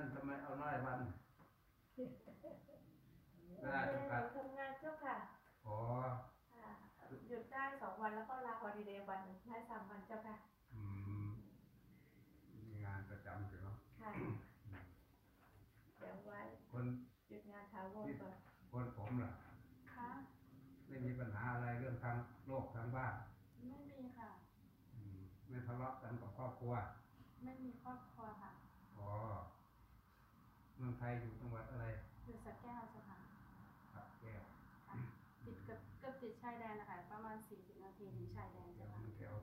นั่นทำไมเอาน้อยวันเวลาไม่จำได้กัดทำงานเจ้าค่ะอ๋อค่ะหยุดได้สองวันแล้วก็ลาฮอลิเดย์วันหนึ่งได้สามวันเจ้าค่ะ อืมมีงานประจำอยู่เนาะค่ะอืมเดี๋ยวไว้คนหยุดงานถาวรก่อนคนผมล่ะค่ะไม่มีปัญหาอะไรเรื่องทางโลกทางบ้านไม่มีค่ะอืมไม่ทะเลาะกันกับครอบครัว ไม่มีครอบครัวค่ะ อ๋อเมืองไทยอยู่จังหวัดอะไรอยู่สักแก้วเจ้าค่ะครับแก้วค่ะติดกับกับติดชายแดนนะคะประมาณ40นาทีถึงชายแดนแถเจ้าวค่ะแถว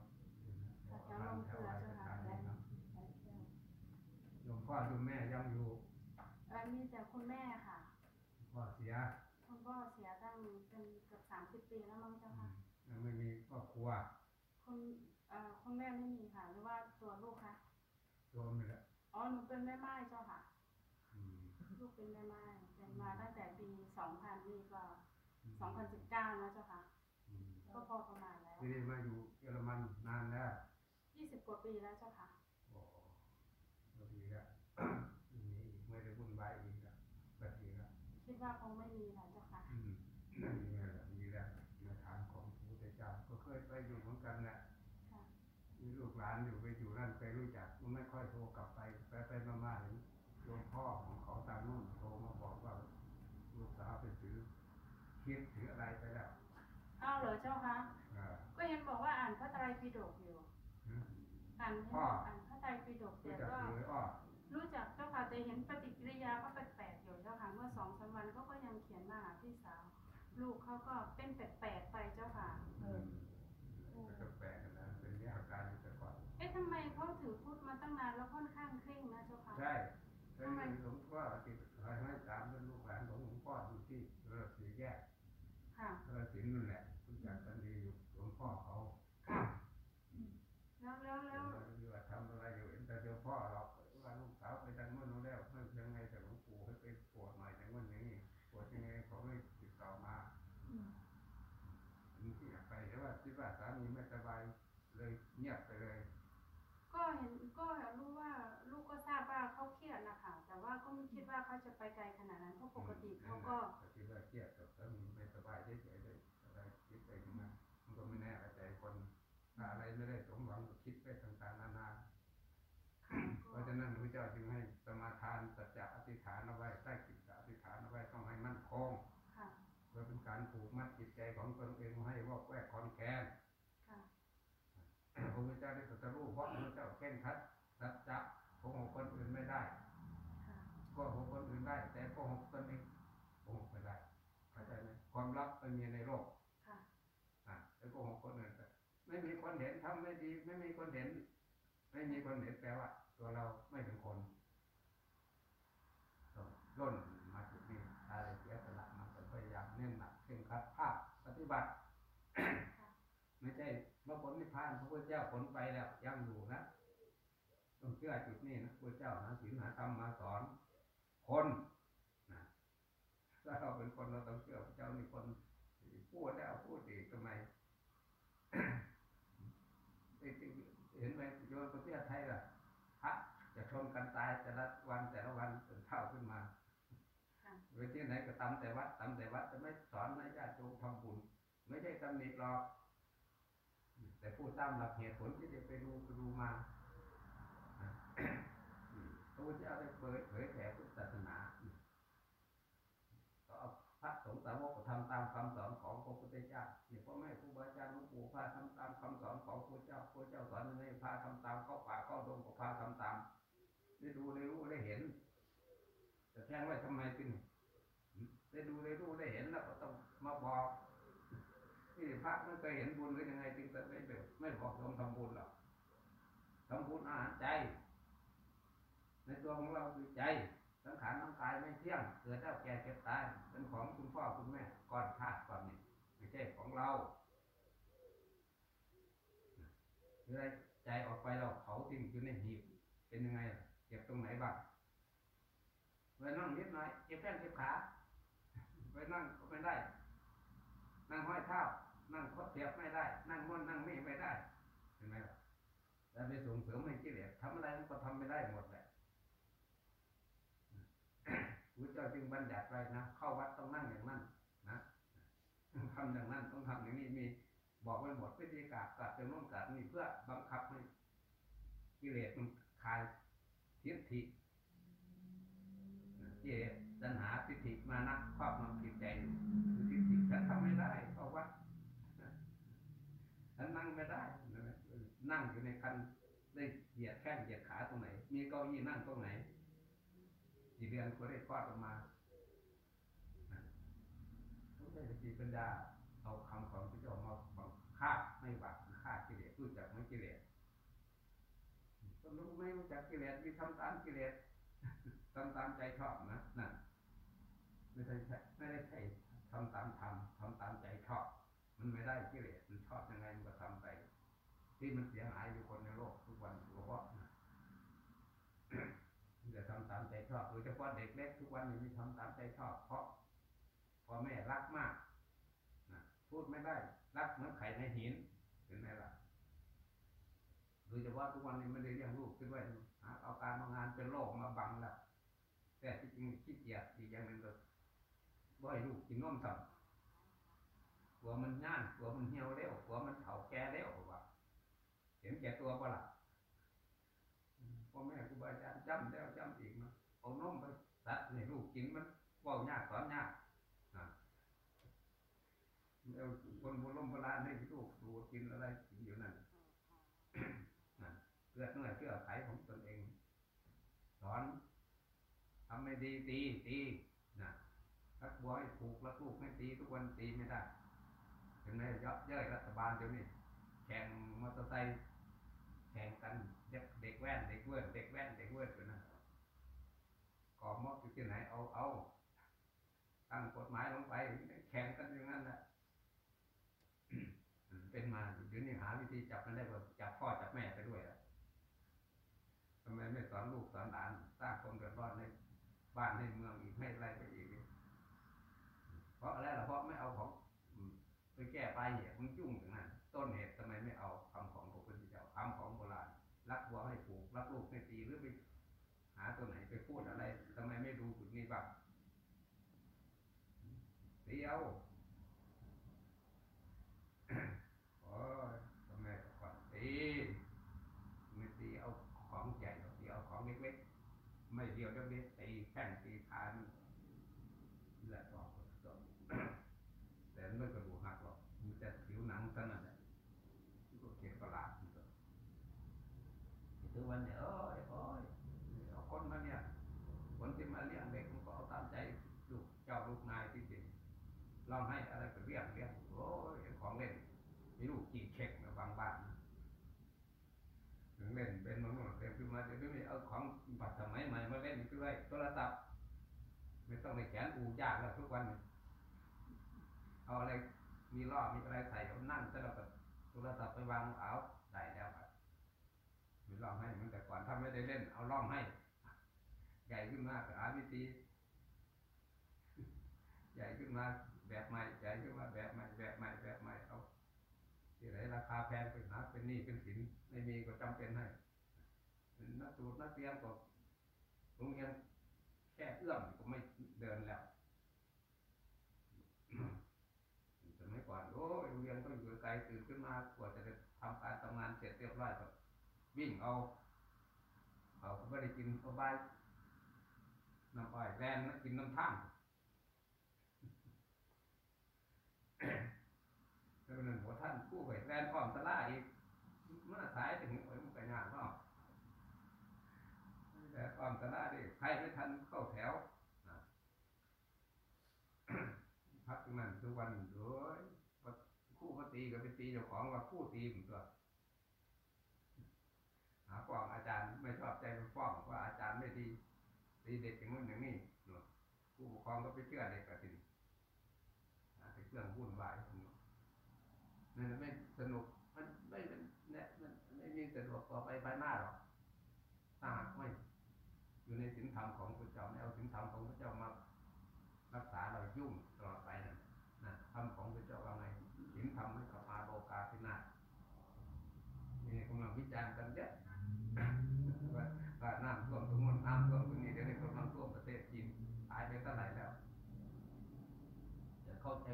แถวลงเกลือเจ้าค่ะแถวและเนาะและแก้วโยมพ่อโยมแม่ยังอยู่เอ่อมีแต่คุณแม่ค่ะพ่อเสียคุณพ่อเสียตั้งเป็นเกือบ30ปีแล้วมั้งเจ้าอืค่ะมยังไม่มีครอบครัวคุณเอ่อคุณแม่ไม่มีค่ะหรือว่าตัวลูกคะโยมนี่แหละอ๋อหนูเป็นแม่ไม้เจ้าค่ะอืม ลูกเป็นแม่ไม้เป็นมาตั้งแต่ปี2000นี่ก็2019นะเจ้าค่ะอืมก็พอประมาณแล้วไม่ได้มาอยู่เยอรมันนานแล้ว20กว่าปีแล้วเจ้าค่ะโอ้ก็ดีแล้วไม่มีอีกไม่ได้วุ่นวายอีกแล้วก็ดีแล้วคิดว่าคงไม่มีแล้วเจ้าค่ะอืมดีแล้วดีแล้วในทางของพระพุทธเจ้าก็เคยไปอยู่เหมือนกันแหละค่ะมีลูกหลานอยู่ไปอยู่นั่นไปรู้จักมันไม่ค่อยโทรกลับไปไปไปมาๆเห็นโยมพ่อของเขาตามนู่นโทรมาบอกว่าลูกสาวไปถือคิดถืออะไรไปแล้ว อ้าว เหรอเจ้าคะอ่าก็เห็นบอกว่าอ่านพระไตรปิฎกอยู่หืมอ่านพ่ออ่านพระไตรปิฎกรู้แต่จักก็ถืออ้อรู้จักเจ้าค่ะแต่เห็นปฏิกิริยาเขาแปลกๆอยู่เจ้าค่ะเมื่อสองสามวันเขาก็ยังเขียนมาหาพี่สาว ลูกเขาก็เป็นแปลกๆไปเจ้าค่ะอืมก็แปลกๆนะเป็นเรื่องอาการอยู่แต่ก่อนเอ๊ะทำไมเขาถือพุทธมาตั้งนานแล้วค่อนข้างเคร่งนะเจ้าค่ะใช่เคยมีหลวงพ่อติด เขาจะไปไกลขนาดนั้นเพราะปกติเขาก็แต่คิดว่าเครียดแต่สามีไม่สบายเฉยๆเลยอะไรคิดไปถึงนั้นมันก็ไม่แน่ใจคนถ้าอะไรไม่ได้สมหวังก็คิด ความลับไม่มีในโลกค่ะอะแต่โกหกคนอื่นแต่ไม่มีคนเห็นทำไม่ดี ไม่มีคนเห็น ไม่มีคนเห็นแปลว่า ตัวเราไม่เป็นคนต้องร่นมาจุดนี้อะไรเสียสละมาแต่พยายามเน้นหนักเข่งครัดภาคปฏิบัติค่ะไม่ใช่เมื่อผลนิพพานพระพุทธเจ้าผลไปแล้วยังอยู่นะต้องเชื่อจุดนี้นะพระพุทธเจ้าหาศีลหาธรรมมาสอนคนนะถ้าเราเป็นคนเราต้องเชื่อพระเจ้านี่คน พูดแล้วพูดอีกทำไมเห็นไหมโยนประเทศไทยล่ะพระจะชนกันตายแต่ละวันแต่ละวันจนเท่าขึ้นมาค่ะเวทีไหนก็ตำแต่วัดตำแต่วัดจะไม่สอนให้ญาติโยมทำบุญไม่ใช่ตำหนิหรอก แต่พูดตามหลักเหตุผลที่ได้ไปดูไปดูมานะพระพุทธเจ้าได้เผยเผยแผ่พุทธศาสนาก็เอาพระสงฆ์สาวกก็ทำตามคำสอน ได้ดูได้รู้ได้เห็นแต่แท้งไว้ทำไมจึงได้ดูได้รู้ได้เห็นแล้วก็ต้องมาบอกที่พระไม่เคยเห็นบุญหรือยังไงจึงจะไม่แบบไม่บอกโยมทำบุญหรอกทำบุญอาหารใจ ในตัวของเราคือใจสังขารน้ำกายไม่เที่ยงเกิดแล้วแก่เก็บตายเป็นของคุณพ่อคุณแม่ก่อนธาตุก่อนนี่ไม่ใช่ของเราเวลาใจออกไปเราเผาทิ้งอยู่ในหีบเป็นยังไงล่ะ เก็บตรงไหนบ้างไปนั่งนิดหน่อยเก็บแข้งเก็บขาไปนั่งก็ไม่ได้ นั่งห้อยเท้า นั่งคดเทียบไม่ได้ นั่งม้วนนั่งนี่ไม่ได้ เห็นไหมล่ะแต่ไปส่งเสริมให้กิเลสทำอะไรมันก็ทำไม่ได้หมดแหละพระเจ้าจึงบัญญัติไว้นะ เข้าวัดต้องนั่งอย่างนั้นนะทำอย่างนั้นต้องทำอย่างนี้มีบอกไว้หมดวิธีการกัดจะนุ่มกัดนี่เพื่อบังคับให้กิเลสมันคลาย ทิฏฐิกิเลสตัณหาทิฏฐิมานะครอบงำจิตใจอยู่คือทิฏฐิฉันทำไม่ได้เข้าะวัดฉันนั่งไม่ได้นั่งอยู่ในคันได้เหยียดแข้งเหยียดขาตรงไหน มีเก้าอี้นั่งตรงไหนกี่เดือนก็ได้คลอดออกมาต้องได้สติปัญญาเอาคำของพระเจ้ามาบังคับให้บัตฆ่ากิเลสรู้จักไม่กิเลสก็ จักกิเลสมีทำตามกิเลสทำตามใจชอบนะนั่นไม่ได้ใช่ไม่ได้ใช่ทำตามธรรมทำตามใจชอบ มันไม่ได้กิเลสมันชอบยังไงมันก็ทำไป ที่มันเสียหายอยู่คนในโลกทุกวันเพราะว่าจะทำตามใจชอบโดยเฉพาะเด็กเล็กทุกวันนี้มีทำตามใจชอบ เพราะพ่อแม่รักมากนะพูดไม่ได้ รักเหมือนไข่ในหินเห็นไหมล่ะโด ยเฉพาะทุกวันนี้ไม่ได้เลี้ยงลูกขึ้นไว้หาเอาการเอางานเป็นโรคมาบังแล้วแต่ที่จริงขี้เกียจอีกอย่างหนึ่งก็บ่ให้ลูกกินนมสั่งกลัวมันย่านกลัวมันเหี่ยวเร็วกลัวมันเผาแก่เร็วว่าเห็นแก่ตัวเปล่าพ่อแม่ครูบาอาจารย์จำแล้วจำอีกนะเอานมไปสัตว์ให้ลูกกินมันเว่ายากสอนยากนะแล้วคนโบราณโบราณให้ลูกดูกินอะไรกินอยู่นั่น นั่นเพื่อเนื้อเชื่อไขของตนเอง สอนทำไม่ ดีตีตีนะรักบัวให้ถูกรักลูกให้ตีทุกวันตีไม่ได้ถึงแม้เยอะเย้ยรัฐบาลเดี๋ยวนี้แข่งมอเตอร์ไซค์แข่งกันเด็กเด็กแว่นเด็กเวิร์ดเด็กแว่นเด็กเวิร์ดกันนะก่อมกอยู่ที่ไหนเอาเอาตั้งกฎหมายลงไปแข่งกันอย่างนั้นแหละ เป็นมาเดี๋ยวนี้หาวิธีจับมันได้ว่าจับพ่อจับแม่ไปด้วยอะทำไมไม่สอนลูกสอนหลานสร้างความเดือดร้อนใน บ้านในเมืองอีกให้อะไรไปอีกเพราะอะไรล่ะเพราะไม่เอาของไปแก้ปลายเหตุมันยุ่งอย่างนั้นต้นเหตุทำไมไม่เอาคำของพระพุทธเจ้าคำของโบราณรักวัวให้ผูกรักลูกให้ตีหรือไปหาตัวไหนไปพูดอะไรทำไมไม่ดูจุดนี้บ้างเดียวโอ้ยทำไมก่อนตีไม่ตีเอาของใหญ่ตีเอาของเล็กๆไม่เดียวเล็กๆ แข้งตีขานี่แหละต่อต่อ แต่มันไม่กระดูกหักหรอกมันจะผิวหนังเท่านั้นแหละมันก็เก็บประหลาดมันก็ถึงวันเนี่ยโอ้ยโอ้ยเอาคนมาเนี่ยคนที่มาเลี้ยงเด็กมันก็เอาตามใจลูกเจ้าลูกนายที่จริงลองให้อะไรก็เลี้ยงเลี้ยงโอ้ยของเล่นมีลูกจีเช็คนะบางบ้านนะถึงเล่นเป็นมันเล่นขึ้นมาเดี๋ยวนี้เอาของบัตรสมัยใหม่มาเล่นด้วยโทรศัพท์ไม่ ต้องในแขนอูยากแล้วทุกวันเอาอะไรมีรอบมีอะไรใส่เอานั่งแล้วเราก็โทรศัพท์ไปวางเอาได้แล้วครับมีร่องให้เหมือนแต่ก่อนถ้าไม่ได้เล่น เอาร่องให้ใหญ่ขึ้นมาก็หาวิธีใหญ่ขึ้นมาแบบใหม่ใหญ่ขึ้นมาแบบใหม่แบบใหม่แบบใหม่เอาที่ไหนราคาแพงไปหาเป็นหนี้เป็นสินไม่มีก็จำเป็นให้นักสูตรนักเรียนก็โรงเรียนแค่เอื้อมก็ไม่ เดินแล้วสมัยก่อนโอ้ยโรงเรียนก็อยู่ไกลตื่นขึ้นมากว่าจะทำการทำงานเสร็จเรียบร้อยก็วิ่งเอาเขาก็ไม่ได้กินสบายน้ำอ้อยแรนกินน้ำท่างแล้วนั่นหัวท่านกู้ไปแรงพร้อมสลาอีกมันสายถึงโอ้ยมันก็ยากเนาะแต่พร้อมสลาดิใครไม่ทันเข้าแถว พักตรงนั้นทุกวันโอ้ยคู่มาตีก็ไปตีเจ้าของว่าคู่ตีมตัวหาฟ้องอาจารย์ไม่ชอบใจไปฟ้องว่าอาจารย์ไม่ดีตีเด็กอย่างนู้นอย่างนี้เนาะผู้ปกครองก็ไปเชื่อเด็กกระตินหาแต่เครื่องวุ่นวายนั่นไม่สนุกมันไม่เป็นเนี่ยมันไม่มีสะดวกต่อไปภายหน้าหรอกถ้าหากไม่อยู่ในศีลธรรมของพระเจ้าไม่เอาศีลธรรมของพระเจ้ามา รักษาเรายุ่งตลอดไปนะนะธรรมของพระเจ้าว่าไงศีลธรรมให้กับมาโลกาพินาศนี่กำลังวิจารณ์กันเยอะว่าว่าน้ำท่วมตรงนู้นน้ำท่วมตรงนี้เดี๋ยวนี้กำลังท่วมประเทศจีนตายไป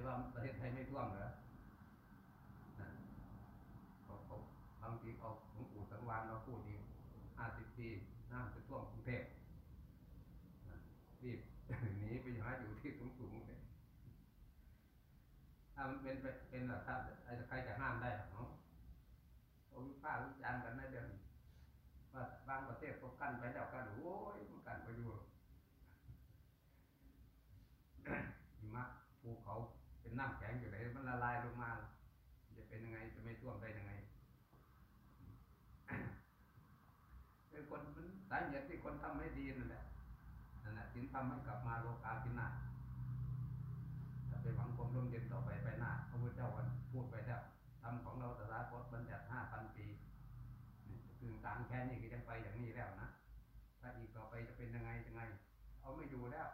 ว่าประเทศไทยไม่ท่วมเหรอนะเขาเขาบางทีเอาหลวงปู่สังวานมาพูดอีกห้าสิบปีน้ำจะท่วมกรุงเทพนะรีบ หนีไปหาอยู่ ที่สูงสูงๆเลยถ้ามันเป็นเป็นแบบถ้าใครจะห้ามได้หรอเนาะเขาวิพากษ์วิจารณ์กันนะเดี๋ยวนี้ว่าบางประเทศเขากั้นไปแล้วกันโอ้ยมันกั้นไปอยู่หิมะภูเขาเป็นน้ำแข็งอยู่ไหนมันละลายลงมา จะเป็นยังไงจะไม่ท่วมได้ยังไงคือคนมันสาเหตุที่คนทำไม่ดีนั่นแหละนั่นแหละถึงทำให้กลับมาโลกาภินาศถ้าไปหวังความ รมเย็นต่อไปไปหน้าพระพุทธเจ้าวันพูดไปแล้วทำของเราตถาคตบัญญัติห้าพันปีคือกลางแค่นี้ก็ยังไปอย่างนี้แล้วนะถ้าอีกต่อไปจะเป็นยังไงยังไง เอาไม่อยู่แล้ว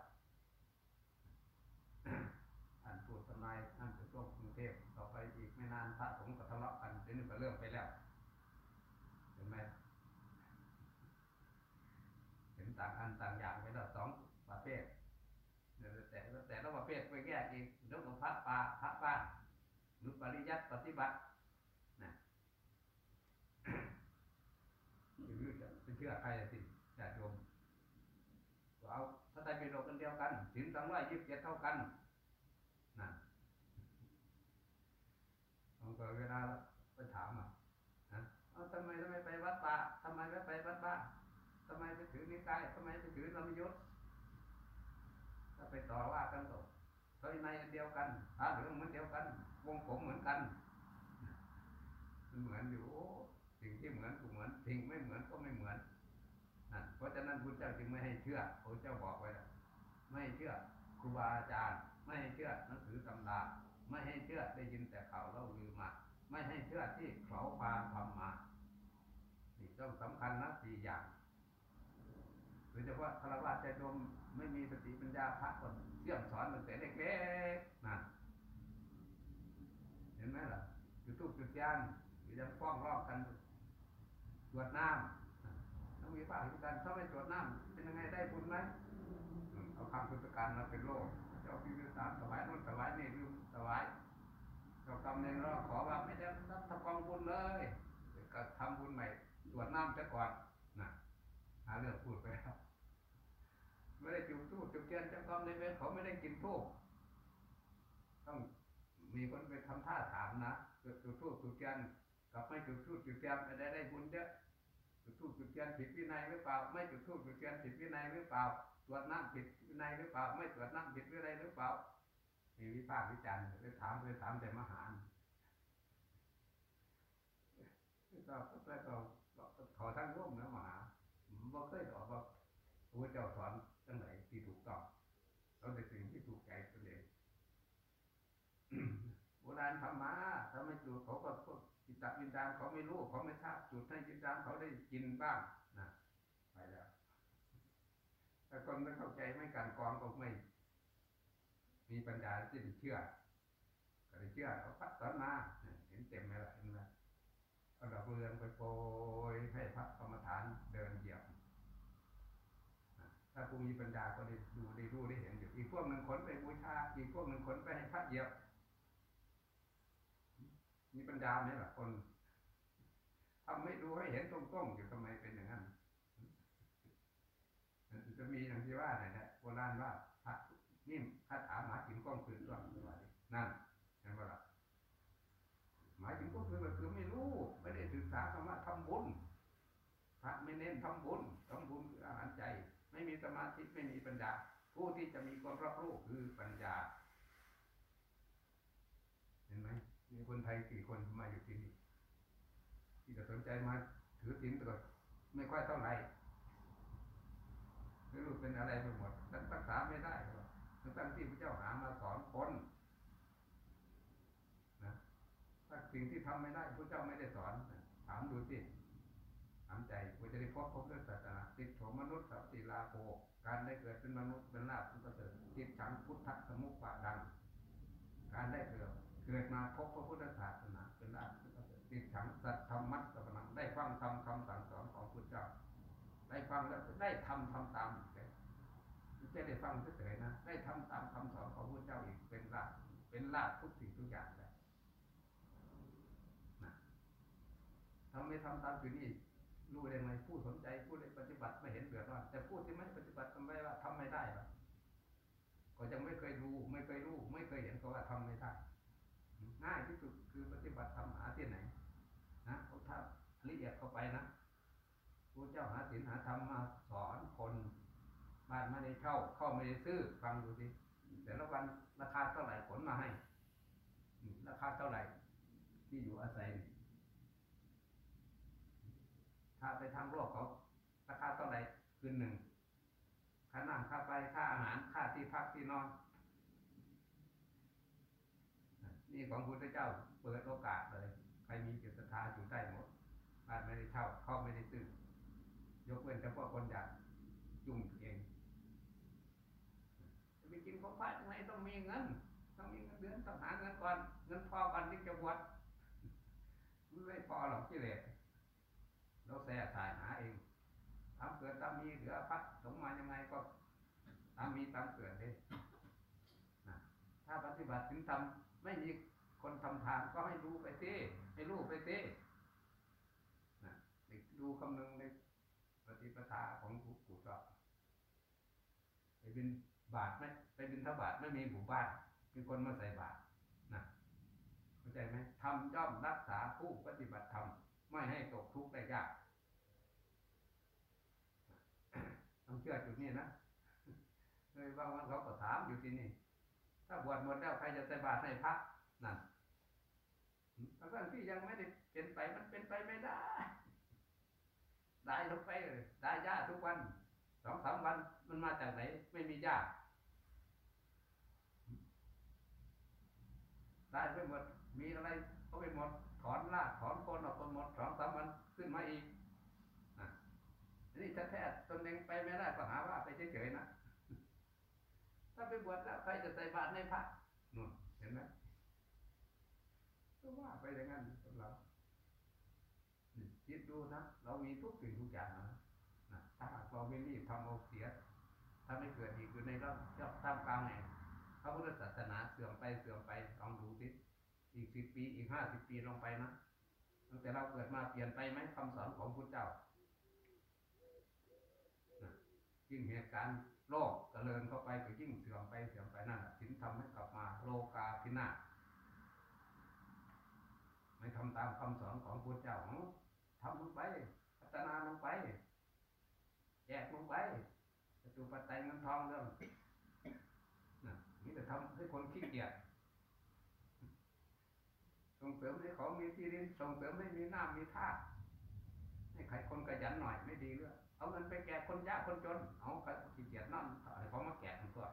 อันพูดทำนายอันจะท่วมกรุงเทพต่อไปอีกไม่นานพระสงฆ์ก็ทะเลาะกันเดี๋ยวนี้ก็เริ่มไปแล้วเห็นไหมเห็นต่างอันต่างอย่างไปแล้วสองประเภท หรือปริยัติปฏิบัตินะหรือจะไปเชื่อใครสิญาติโยมก็เอาพระไตรปิฎกกันเดียวกันถึงสองร้อยยี่สิบเจ็ดเท่ากันนั่นบางคนเวลาไปถามอะเอาทำไมทำไมไปวัดป่าทำไมไม่ไปวัดบ้านทำไมไปถือนิกายทำไมไปถือลำยศถ้าไปต่อว่ากันก็เฮ้ยในเดียวกันผ้าเหลืองเหมือนเดียวกัน งผมเหมือนกันมันเหมือนอยู่สิ่งที่เหมือนก็เหมือนสิ่งไม่เหมือนก็ไม่เหมือนนั่นเพราะฉะนั้นพุทธเจ้าจึงไม่ให้เชื่อพระเจ้าบอกไว้แล้วไม่ให้เชื่อครูบาอาจารย์ ไม่ให้เชื่อหนังสือตำราไม่ให้เชื่อได้ยินแต่ข่าวเล่าลือมา ไม่ให้เชื่อที่เขาพาทำมานี่ต้องสำคัญนะสี่อย่างโดยเฉพาะคารวะใจดมไม่มีสติปัญญาพระคนเสี่ยมสอนตั้งแต่เล็กๆนั่นเห็ นไหมล่ะจุดทูบจุดยานหรือยังฟ้องร้องกันตรวจน้ำต้องมีพระอธิการถ้าไม่ตรวจน้ำเป็นยังไงได้บุญไหมเอาคำพุทธการมาเป็นโลกเจ้าพิพิธานถวายนู่นถวายนี่ลืมถวายเจ้ากรรมในายเราขอว่าไม่ได้รับทำกองบุญเลยก็ทำบุญใหม่ตรวจน้ำซะก่อนนะหาเรื่องพูดไปแล้วไม่ได้จุดทูบจุดเทียนเจ้ากรรมในเวรเขาไม่ได้กินทูบต้ ทำท่าถามนะจุดจุดทูบจุดเทียนกับไม่จุดทูบจุดเทียนไม่ได้ได้บุญเยอะจุดทูบจุดเทียนผิดวินัยหรือเปล่า ไม่จุดทูบจุดเทียนผิดวินัยหรือเปล่า ตรวจน้ำผิดวินัยหรือเปล่า ไม่ตรวจน้ำผิดวินัยหรือเปล่ามีวิพากษ์วิจารณ์เลยถามเลยถามแต่มหารก็ก็ก็ขอทั้งร่วมนะมหาบ่เคยบอกว่าพระเจ้าสอนจังไหนที่ถูกต้องเราในสิ่งที่ถูกใจตัวเอง โบ ราณทำมาถ้าไม่จุดเขาก็พวกจิตวิญญาณเขาไม่รู้เขาไม่ทราบจุดให้จิตวิญญาณเขาได้กินบ้างนะไปแล้วแต่คนไม่เข้าใจไม่กันกรองก็ไม่ มีปัญญาที่จะเชื่อก็ได้เชื่อเขาพัดสอนมาเห็นเต็มไหมล่ะเห็นไหมเอาดอกเรืองไปโปรยให้พระกรรมฐานเดินเหยียบถ้าผู้มีปัญญาก็ได้ดูได้รู้ได้เห็นอยู่อีกพวกหนึ่งขนไปบูชาอีกพวกหนึ่งขนไปให้พระเหยียบ มีปัญญาไหมล่ะคนทำไม่ดูให้เห็นตรงๆอยู่ทำไมเป็นอย่างนั้นจะมีอย่างที่ว่าเนี่ยนะโบราณว่าพระนี่คาถาหมากินก้องคืนด้วนั่นเห็นปะล่ะหมายถึงก็คือก็คือไม่รู้ ไม่ได้ศึกษาธรรมะทำบุญพระไม่เน้นทำบุญทำบุญคืออาหารใจ ไม่มีสมาธิไม่มีปัญญา ผู้ที่จะมีความรับรู้คือปัญญา เห็นไหมมีคนไทยกี่คนมาอยู่ที่นี่ที่จะ สนใจมาถือศีลต่ก็ไม่ค่อยเท่าไหร่ไม่รู้เป็นอะไรไปหมดรักษาไม่ได้หรอกทั้งที่พระเจ้าหามาสอนคนนะถ้าสิ่งที่ทำไม่ได้พระเจ้าไม่ได้สอนถามดูสิถามใจว่าจะได้พบพบด้วยศาสนาติดโฉมนุษย์สัพติลาโภการได้เกิดเป็นมนุษย์เป็นลาภเป็นประเสริฐจิตฉังพุทธสมุปปาดัง การได้เกิดเกิดมาพบพระพุทธศาสนา เป็นประเสริฐจิตฉังสัตธรรมัสสวนังได้ฟังธรรมคำสั่งสอนของพุทธเจ้า ได้ฟังแล้วได้ทำทำตามไม่ใช่ได้ฟังเฉยๆนะได้ทำตามคำสอนของพระเจ้าอีกเป็นหลักเป็นลาภทุกสิ่งทุกอย่างเลยนะทำไม่ทำตามจุดนี้รู้ได้ไหมผู้สนใจผู้ได้ปฏิบัติไม่เห็นเดือดร้อนแต่ผู้ที่ไม่ปฏิบัติทำไมว่าทำไม่ได้หรอก็ยังไม่เคยรู้ไม่เคยรู้ ไม่เคยเห็นก็ว่าทำไม่ได้ง่ายที่สุด นะพระเจ้าหาศีลหาธรรมมาสอนคนบ้านไม่ได้เช่าเข้าไม่ได้ซื้อฟังดูสิแต่ละวันราคาเท่าไหร่ผลมาให้ราคาเท่าไหร่ที่อยู่อาศัย ถ้าไปทางโลกเขาราคาเท่าไหร่คืนหนึ่งค่าน้ำค่าไฟค่าอาหารค่าที่พักที่นอน นี่ของพุทธเจ้าเปิดโอกาสเลย ใครมีจิตศรัทธาอยู่ได้หมด บ้านไม่ได้เช่าเข้าไม่ได้ซื้อยกเว้นเฉพาะคนอยากจุ่มเองจะไปกินของพระยังไงต้องมีเงินต้องมีเงินเดือนต้องหาเงินก่อนเงินพอก่อนที่จะบวชมันไม่พอหรอกกิเลสเราแส่สายหาเองทำเกิดตามมีเหลือพัดสงมายังไงก็ตามมีตามเกิดเลยถ้าปฏิบัติถึงทำไม่มีคนทำทานก็ให้รู้ไปสิให้รู้ไปสินะ ดูคำนึงในปฏิปทาของผู้ผู้ชอบไปบินบาทไหมไปบินทบาทไม่มีหมู่บ้านมีคนมาใส่บาตรนะเข้าใจไหมทำย่อมรักษาผู้ปฏิบัติธรรมไม่ให้ตกทุกข์ได้ยากต้องเชื่อจุดนี้นะเลยบางวันเขาก็ถามอยู่ที่นี่ ถ้าบวชหมดแล้วใครจะใส่บาตรให้พระนั่นเพราะฉะนั้นที่ยังไม่ได้เป็นไปมันเป็นไปไม่ได้ ได้ลงไปเลยได้ยาทุกวันสองสามวันมันมาจากไหน ไม่มียาได้ไปหมด มีอะไรก็ไปหมด ถอนรากถอนโคนออกไปหมดสองสามวันขึ้นมาอีกนนี้ถ้าแท้ตนเองไปไม่ได้ก็หาว่าไปเฉยๆนะ ถ้าไปบวชแล้วใครจะใส่บาตรในพระนู่นเห็นไหมก็ว่าไปอย่างนั้น คิดดูนะเรามีทุกสิ่งทุกอย่างนะนะถ้าหากเราไม่รีบทำเอาเสียถ้าไม่เกิดอีกอยู่ในรอบรอบท่ามกลางแห่งพระพุทธศาสนาเสื่อมไปเสื่อมไปลองดูสิอีกสิบปีอีกห้าสิบปีลองไปนะตั้งแต่เราเกิดมาเปลี่ยนไปไหมคำสอนของพุทธเจ้ายิ่งเหตุการณ์โลกเจริญเข้าไปก็ยิ่งเสื่อมไปเสื่อมไปนั่นแหละสินทำให้กลับมาโลกาพินาศไม่ทำตามคำสอนของพุทธเจ้าของ ทำลงไป พัฒนาลงไปแยกลงไปจตุปัจจัยเงินทองเรื่องนี่จะทำให้คนขี้เกียจส่งเสริมให้เขามีที่ดินส่งเสริมให้มีน้ำมีท่าให้ใครคนขยันหน่อยไม่ดีเรื่อเอาเงินไปแก่คนยากคนจนเอาขาขี้เกียจนั่นอะไรเขามาแก่ทั้งตัว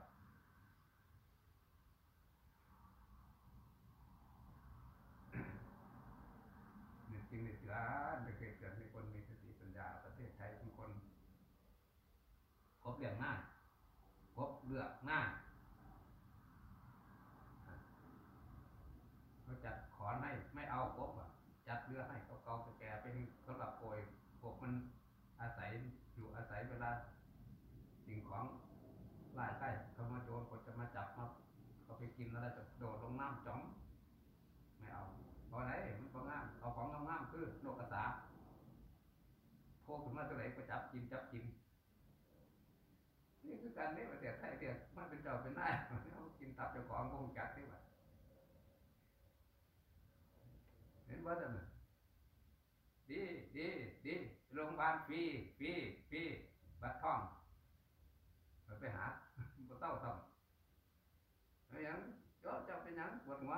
นี่จริงนี่สิละไม่เคยเกิดในคนมีสติปัญญา ประเทศไทยทุกคนครบเรื่องง่ายครบเลือกง่ายเขาจัดขอนให้ไม่เอาครบอะ จัดเรือให้เขาเกาแก่ๆไปสำหรับโกยพวกมัน อาศัยอยู่อาศัยเวลาสิ่งของล่ายใต้เขามาโจรก็จะมาจับมาเขาไป กินอะไรจะโดดลงน้ำจ้อมไม่เอาเพราะอะไรมันก็ง่ามเอาของง่ามๆคือนกกระสาโผล่ขึ้นมาตัวไหนก็จับกินจับกินนี่คือการนี้ประเทศไทยเดียมันเป็นเจ้าเป็นนายเอากินตับเจ้าของคงจัดที่ว่าเห็นว่าจะเนี่ยดีดีดีโรงพยาบาลฟรีฟรีฟรีบัตรทองไปหาบ่เต้าทอา หยังเจ้าเจ้าเป็นยังปวดหัว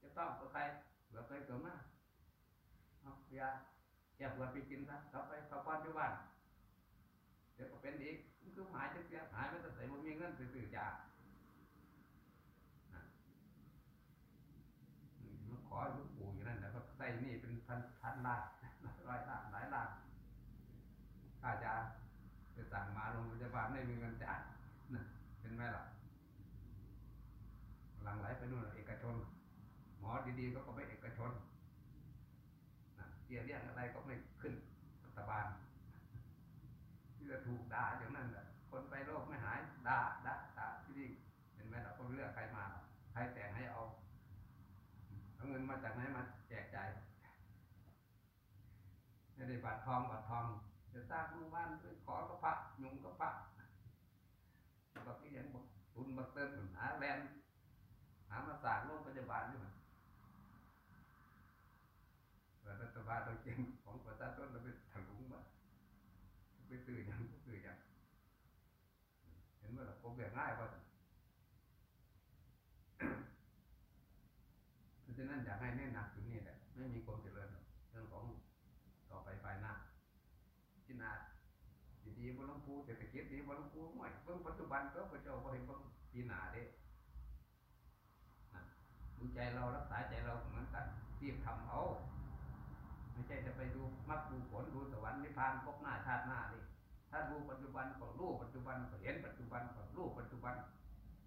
จะต้องกับใครเกิดไปเกิดมาเอายาแก้ปวดไปกินซะกลับไปพักผ่อนที่บ้านเดี๋ยวก็เป็นอีกคือหายจะเสียหายไมันจะใส่บ่มีเงินไปซื้อยาน่ะอืมมาขอหลวงปู่อยู่นั่นแหละก็ใส่นี่เป็นพันพันล้านร้อยล้านหลายล้านค่าจะจะสั่งมาโรงพยาบาลไม่มีเงินจ่ายนะเห็นไหมล่ะ ไปนู่นเอกชน หมอดีๆก็ก็ไปเอกชนนะเรียเรียกอะไรก็ไม่ขึ้นรัฐบาลที่จะถูกด่าอย่างนั้นแหละคนไปโรคไม่หายด่าด่าด่าที่นี่เห็นไหมล่ะคนเลือกใครมา ใครแต่งให้เอาเอาเงินมาจากไหนมาแจกจ่ายไม่ได้บัตรทองบัตรทอง จะสร้างหมู่บ้านด้วยขอกระพระยุงกระพระก็ที่ยังบอกตุนบักเติมหาแลน หามาสร้างโรงพยาบาลนี่มันแต่รัฐบาลเราเก่งของประชาชนเราไปถลุงมาไปซื้อหยังซื้อหยังเห็นว่าเราผมเบียง่ายกว่าเพราะฉะนั้นอยากให้เน้นหนักจุดนี้แหละไม่มีความเจริญหรอกเรื่องของต่อไปภายหน้าที่นาดีๆบนหลวงพูเศรษฐกิจดีบนหลวงพูห่วยเบิ่งปัจจุบันก็พระเจ้าบ่ให้เบิ่งปีหนาเด้ ใจเรารักษาใจเราเหมือนกันรีบทำเอาไม่ใช่จะไปดูมรรคดูผลดูสวรรค์นิพพานพบหน้าชาติหน้าดิถ้าดูปัจจุบันก็รู้ปัจจุบันก็เห็นปัจจุบันก็รู้ปัจจุบัน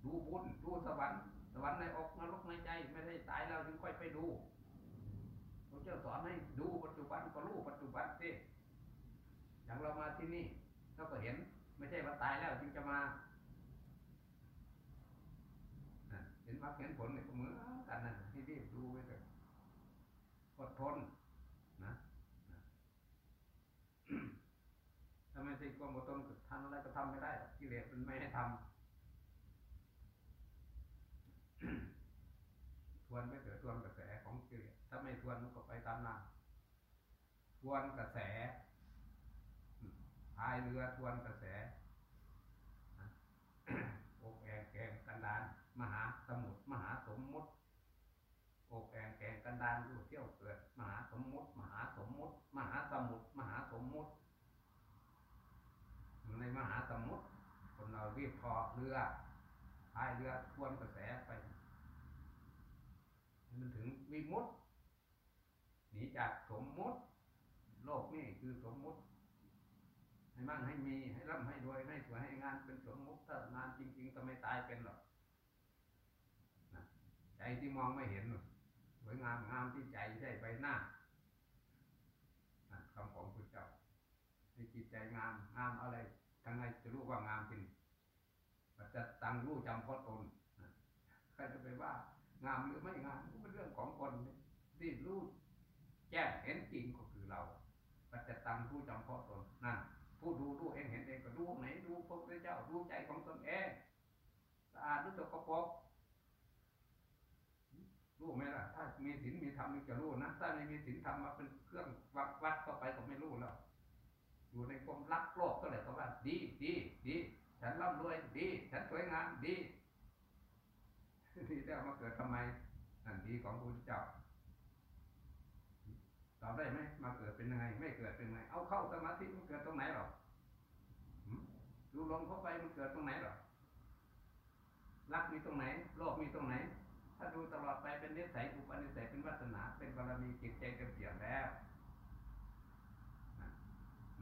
ดูบุญดูสวรรค์สวรรค์ในอกนรกในใจไม่ได้ตายแล้วถึงค่อยไปดูพระเจ้าสอนให้ดูปัจจุบันก็รู้ปัจจุบันสิอย่างเรามาที่นี่เราก็เห็น ไม่ใช่ว่าตายแล้วจึงจะมาเห็นมรรคเห็นผลเนี่ยก็เหมือนกันนั่นให้รีบดูไว้เถอะ อดทนนะนะถ้าไม่ใช่ความอดทนก็ทำอะไรก็ทำไม่ได้กิเลสมันไม่ให้ทำทวนไม่เกิดทวนกระแสของกิเลสถ้าไม่ทวนมันก็ไปตามน้ำทวนกระแสพายเรือทวนกระแสนะอกแองแกงกันดานมหาสมุทรมหาสมมุติอกแองแกงกันดานอยู่เที่ยวเกิด มหาสมมุติ มหาสมมุติ มหาสมุทรมหาสมมุติ ในมหาสมุทรคนเรารีบพอเรือพายเรือทวนกระแสไปมันถึงวิมุตหนีจากสมมุติ โลกนี่คือสมมุติ ให้มั่งให้มีให้ร่ำให้รวยให้สวยให้งานเป็นสมมุติถ้างานจริงๆก็ไม่ตายเป็นหรอกนะใจที่มองไม่เห็นหรอกสวยงามงามที่ใจใช่ใบหน้าคำของพระเจ้าให้จิตใจงามงามอะไร ทางไงจะรู้ว่างามจริงปัจจตังรู้จำเพราะตนใครจะไปว่างามหรือไม่งามก็เป็นเรื่องของคนที่รู้แจ้งเห็นจริงก็คือเราปัจจตังรู้จำเพาะตนนั่นผู้ดูรู้เองเห็นเองก็ดูไหนดูพระพุทธเจ้าดูใจของตนเองสะอาดหรือสกปรกรู้ไหมล่ะ ถ้ามีศีลมีธรรมมันจะรู้นะถ้าไม่มีศีลธรรมมาเป็นเครื่องวัดวัดเข้าไปก็ไม่รู้แล้ว อยู่ในความรักโลภก็เลยก็ว่า ดีดีดีฉันร่ำรวยดี ฉันสวยงามดีที่ได้เอามาเกิดทำไมนั่นดีของพระพุทธเจ้าตอบได้ไหมมาเกิดเป็นยังไง ไม่เกิดเป็นยังไง เอาเข้าสมาธิมันเกิดตรงไหนหรอดูลมเข้าไปมันเกิดตรงไหนหรอรักมีตรงไหนโลภมีตรงไหน ถ้าดูตลอดไปเป็นนิสัยอุปนิสัยเป็นวัฒนาเป็นบารมีจิตใจเต็มเปี่ยมแล้วนะ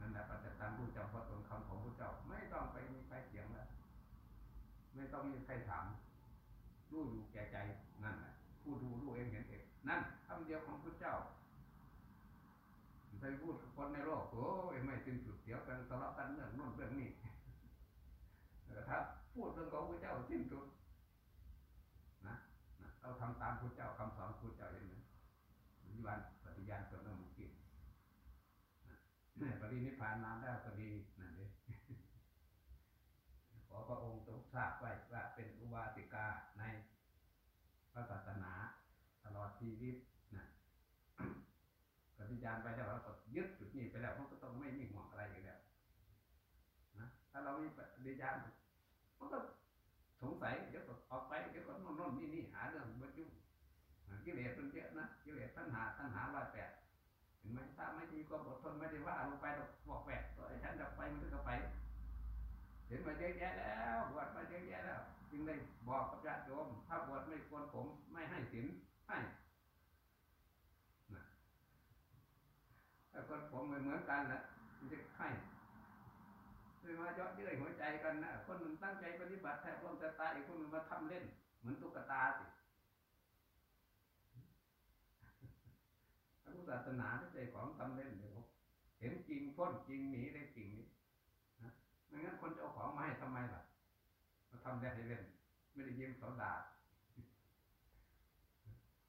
นั่นแหละ ปัจจตังรู้จำพราะตนคำของพระเจ้า ไม่ต้องไปมีใครเถียงแล้วไม่ต้องมีใครถามรู้อยู่แก่ใจนั่นแหละผู้ดูรู้เองเห็นเองนั่นคำเดียวของพระเจ้าไปพูดคนในโลกโอ้ยไม่สิ้นสุดเดี๋ยวกันทะเลาะกันเรื่องโน่นเรื่องนี้แต่ถ้าพูดเรื่องของพระเจ้าสิ้นสุดนะนะเราทำตามพระเจ้าคำสอนพระเจ้าเห็นไหมปฏิบัติปฏิญาณตนละมุกิจนะปรินิพพานนานแล้วก็ดีนั่นเอง ขอพระองค์ทรงทราบไว้ว่าเป็นอุบาสิกาในพระศาสนา ตลอด ชีวิตนะปฏิญาณไปแล้วเราก็ยึดจุดนี้ไปแล้วมันก็ต้องไม่มีห่วงอะไรอีกแล้วนะถ้าเรามีปฏิญาณมันก็สงสัยเดี๋ยวก็ออกไปเดี๋ยวก็โน่นโน่นนี่นี่หาเรื่องมันยุ่งกิเลสมันเยอะนะกิเลสตัณหาตัณหาร้อยแปดเห็นไหมถ้าไม่มีความอดทนไม่ได้ว่าลงไปเราบอกแปดก็ไอ้ฉันจะไปมันก็ไปเห็นมาเยอะแยะแล้วบวชมาเยอะแยะแล้ว จึงได้บอกกับญาติโยมถ้าบวชไม่ควรผมไม่ให้ศีล ผมเหมือนกันแหละมันจะไข้เลยมาเจาะเยื่อหัวใจกันนะคนหนึ่งตั้งใจปฏิบัติแทบล้มจะตายอีกคนหนึ่งมาทำเล่น เหมือนตุ๊กตาสิพระพุทธศาสนาไม่ใจของทำเล่นเดี๋ยวเห็นจริงพ้นจริงหนีได้จริงนี้นะไม่งั้นคนจะเอาของมาให้ทำไมล่ะมาทำได้ให้เล่น ไม่ได้เยี่ยมเขาด่า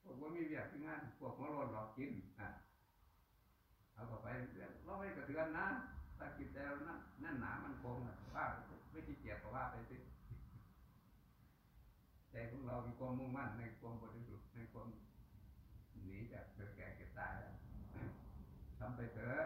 บอกว่ามีเวียกที่งานพวกมรดหลอกกินอะ เอาต่ไปเราไม่กระเทือนนะถ้าจิตใจเรานั่นแน่นหนามันคงว่าไม่ขี้เกียจก็ว่าไปสิใจของเรามีความมุ่งมั่นในความบริสุทธิ์ในความหนีจากเกิดแก่เกิดตายทำไปเถอะ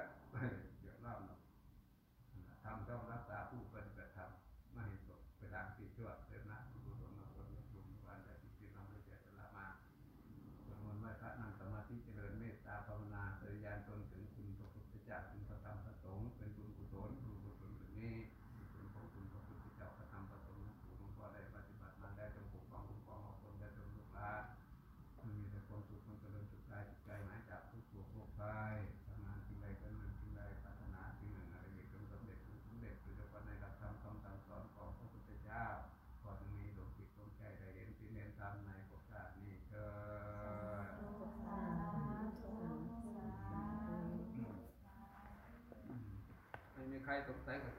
嗨，大哥。